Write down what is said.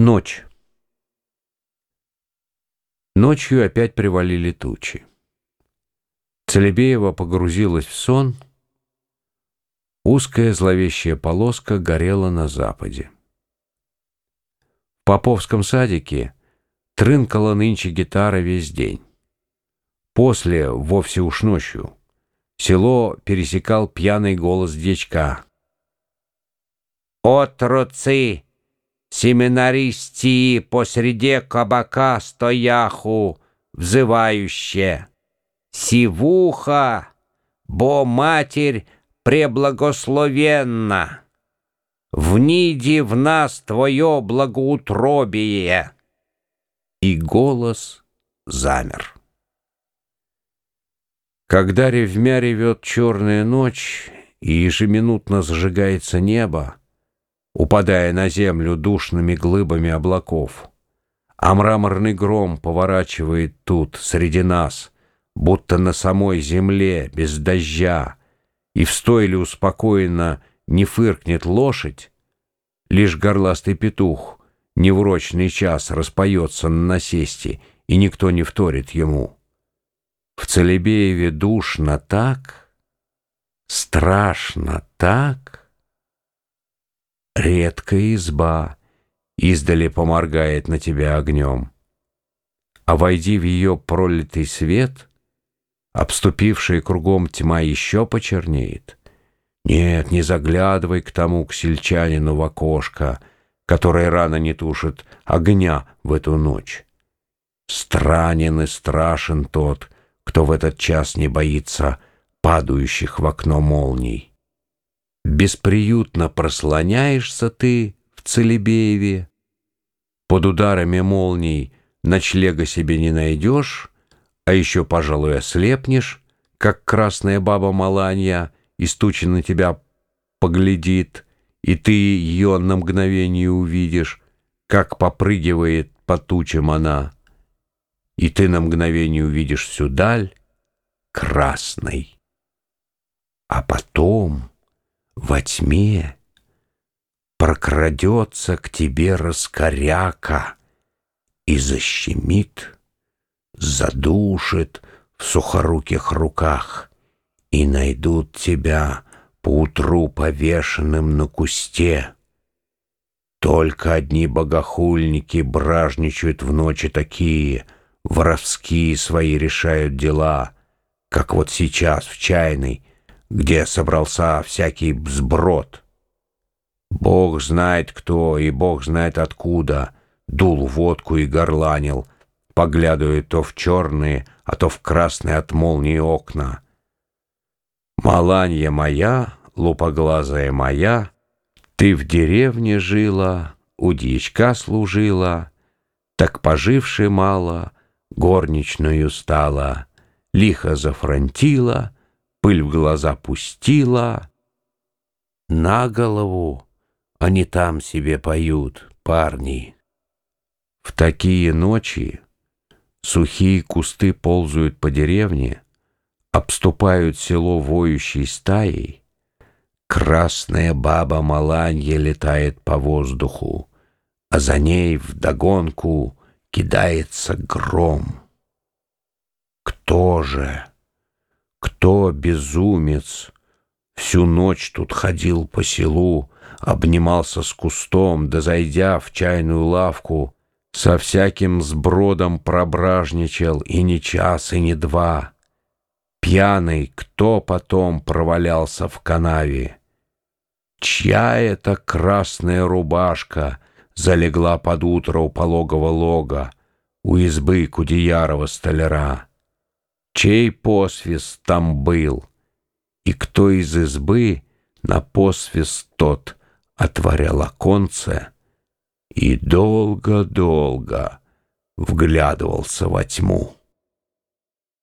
Ночь. Ночью опять привалили тучи. Целебеева погрузилась в сон. Узкая зловещая полоска горела на западе. В Поповском садике трынкала нынче гитара весь день. После, вовсе уж ночью, село пересекал пьяный голос дьячка. «Отроцы!» Семинаристии посреди кабака стояху, взывающе. Сивуха, бо Матерь преблагословенна, вниди в нас Твое благоутробие. И голос замер. Когда ревмя ревет черная ночь, и ежеминутно зажигается небо, упадая на землю душными глыбами облаков. А мраморный гром поворачивает тут, среди нас, будто на самой земле, без дождя, и в стойле успокоенно не фыркнет лошадь, лишь горластый петух неврочный час распоется на насесте, и никто не вторит ему. В Целебееве душно так, страшно так, редкая изба, издали поморгает на тебя огнем. А войди в ее пролитый свет, обступившая кругом тьма еще почернеет. Нет, не заглядывай к тому, к сельчанину в окошко, которое рано не тушит огня в эту ночь. Странен и страшен тот, кто в этот час не боится падающих в окно молний. Бесприютно прослоняешься ты в Целебееве. Под ударами молний ночлега себе не найдешь, а еще, пожалуй, ослепнешь, как красная баба Маланья из тучи на тебя поглядит, и ты ее на мгновение увидишь, как попрыгивает по тучам она, и ты на мгновение увидишь всю даль красной. А потом во тьме прокрадется к тебе раскоряка и защемит, задушит в сухоруких руках, и найдут тебя поутру повешенным на кусте. Только одни богохульники бражничают в ночи такие, воровские свои решают дела, как вот сейчас в чайной, где собрался всякий сброд. Бог знает кто и Бог знает откуда дул водку и горланил, поглядывая то в черные, а то в красные от молнии окна. Маланья моя, лупоглазая моя, ты в деревне жила, у дьячка служила, так поживши мало, горничную стала, лихо зафронтила — пыль в глаза пустила. На голову они там себе поют, парни. В такие ночи сухие кусты ползают по деревне, обступают село воющей стаей, красная баба Маланья летает по воздуху, а за ней вдогонку кидается гром. Кто же? Кто, безумец, всю ночь тут ходил по селу, обнимался с кустом, да зайдя в чайную лавку, со всяким сбродом прображничал и не час, и не два. Пьяный, кто потом провалялся в канаве? Чья это красная рубашка залегла под утро у пологого лога, у избы Кудеярова столяра? Чей посвист там был, и кто из избы на посвист тот отворял оконце и долго-долго вглядывался во тьму.